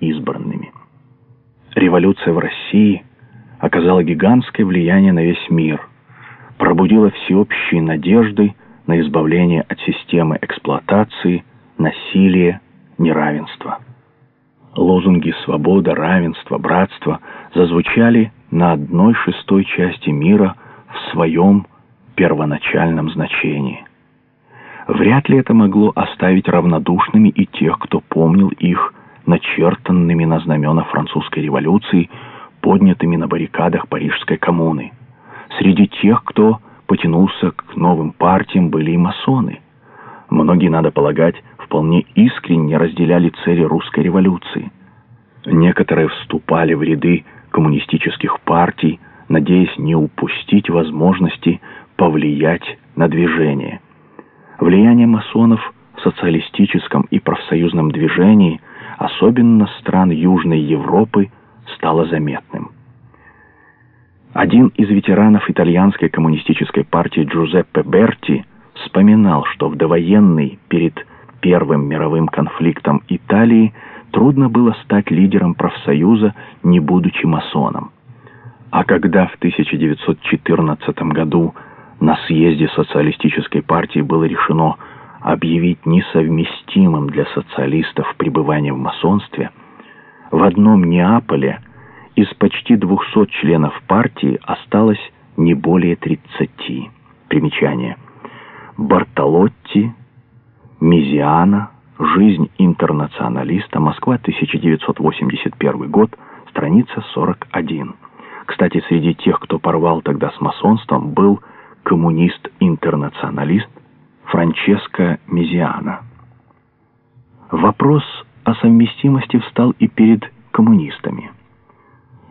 избранными. Революция в России оказала гигантское влияние на весь мир, пробудила всеобщие надежды на избавление от системы эксплуатации, насилия, неравенства. Лозунги «свобода», «равенство», «братство» зазвучали на одной шестой части мира в своем первоначальном значении. Вряд ли это могло оставить равнодушными и тех, кто помнил их начертанными на знамена французской революции, поднятыми на баррикадах Парижской коммуны. Среди тех, кто потянулся к новым партиям, были и масоны. Многие, надо полагать, вполне искренне разделяли цели русской революции. Некоторые вступали в ряды коммунистических партий, надеясь не упустить возможности повлиять на движение. Влияние масонов в социалистическом и профсоюзном движении, особенно стран Южной Европы, стало заметным. Один из ветеранов итальянской коммунистической партии Джузеппе Берти вспоминал, что в довоенный перед Первым мировым конфликтом Италии трудно было стать лидером профсоюза, не будучи масоном. А когда в 1914 году на съезде социалистической партии было решено объявить несовместимым для социалистов пребывание в масонстве, в одном Неаполе из почти 200 членов партии осталось не более 30. Примечание. Бартолотти, Мизиана, «Жизнь интернационалиста», Москва, 1981 год, страница 41. Кстати, среди тех, кто порвал тогда с масонством, был коммунист-интернационалист Франческо Мизиана. Вопрос о совместимости встал и перед коммунистами.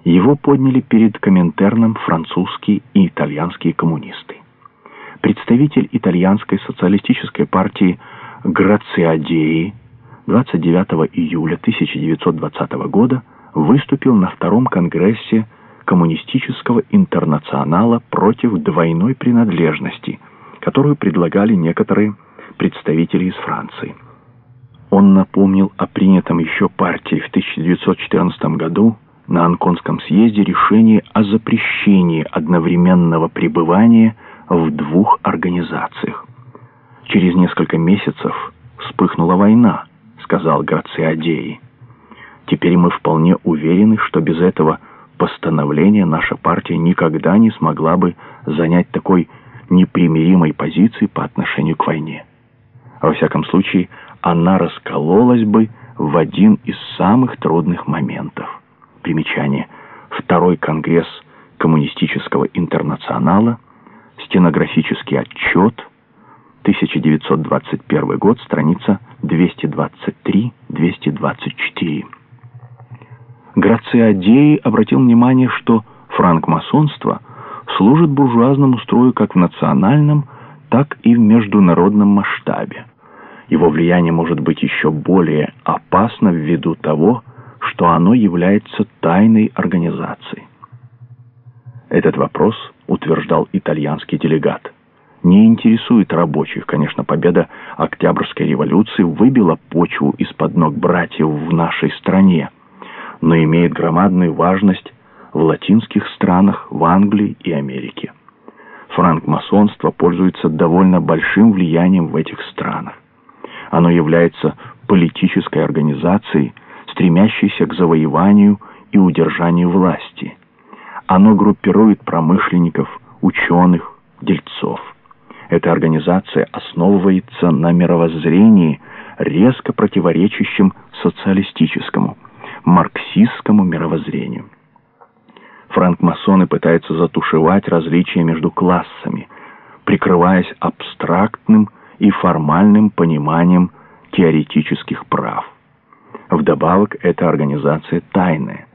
Его подняли перед Коминтерном французские и итальянские коммунисты. Представитель итальянской социалистической партии Грациадеи 29 июля 1920 года выступил на втором конгрессе коммунистического интернационала против двойной принадлежности, которую предлагали некоторые представители из Франции. Он напомнил о принятом еще партией в 1914 году на Анконском съезде решении о запрещении одновременного пребывания в двух организациях. Через несколько месяцев вспыхнула война, сказал Грациадеи. Теперь мы вполне уверены, что без этого постановления наша партия никогда не смогла бы занять такой непримиримой позиции по отношению к войне. Во всяком случае, она раскололась бы в один из самых трудных моментов. Примечание. Второй конгресс коммунистического интернационала, стенографический отчет, 1921 год, страница 223-224. Грациадеи обратил внимание, что франкмасонство служит буржуазному строю как в национальном, так и в международном масштабе. Его влияние может быть еще более опасно ввиду того, что оно является тайной организацией. Этот вопрос утверждал итальянский делегат. Не интересует рабочих, конечно, победа Октябрьской революции выбила почву из-под ног братьев в нашей стране, но имеет громадную важность в латинских странах, в Англии и Америке. Франкмасонство пользуется довольно большим влиянием в этих странах. Оно является политической организацией, стремящейся к завоеванию и удержанию власти. Оно группирует промышленников, ученых, дельцов. Эта организация основывается на мировоззрении, резко противоречащем социалистическому, марксистскому мировоззрению. Франкмасоны пытаются затушевать различия между классами, прикрываясь абстрактным и формальным пониманием теоретических прав. Вдобавок, эта организация тайная.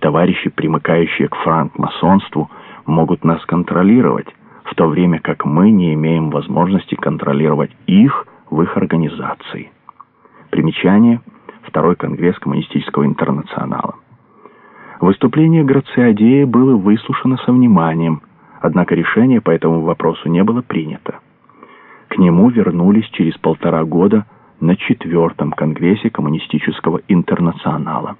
Товарищи, примыкающие к франкмасонству, могут нас контролировать, в то время как мы не имеем возможности контролировать их в их организации. Примечание. Второй Конгресс Коммунистического Интернационала. Выступление Грациадея было выслушано со вниманием, однако решение по этому вопросу не было принято. К нему вернулись через полтора года на четвертом Конгрессе Коммунистического Интернационала.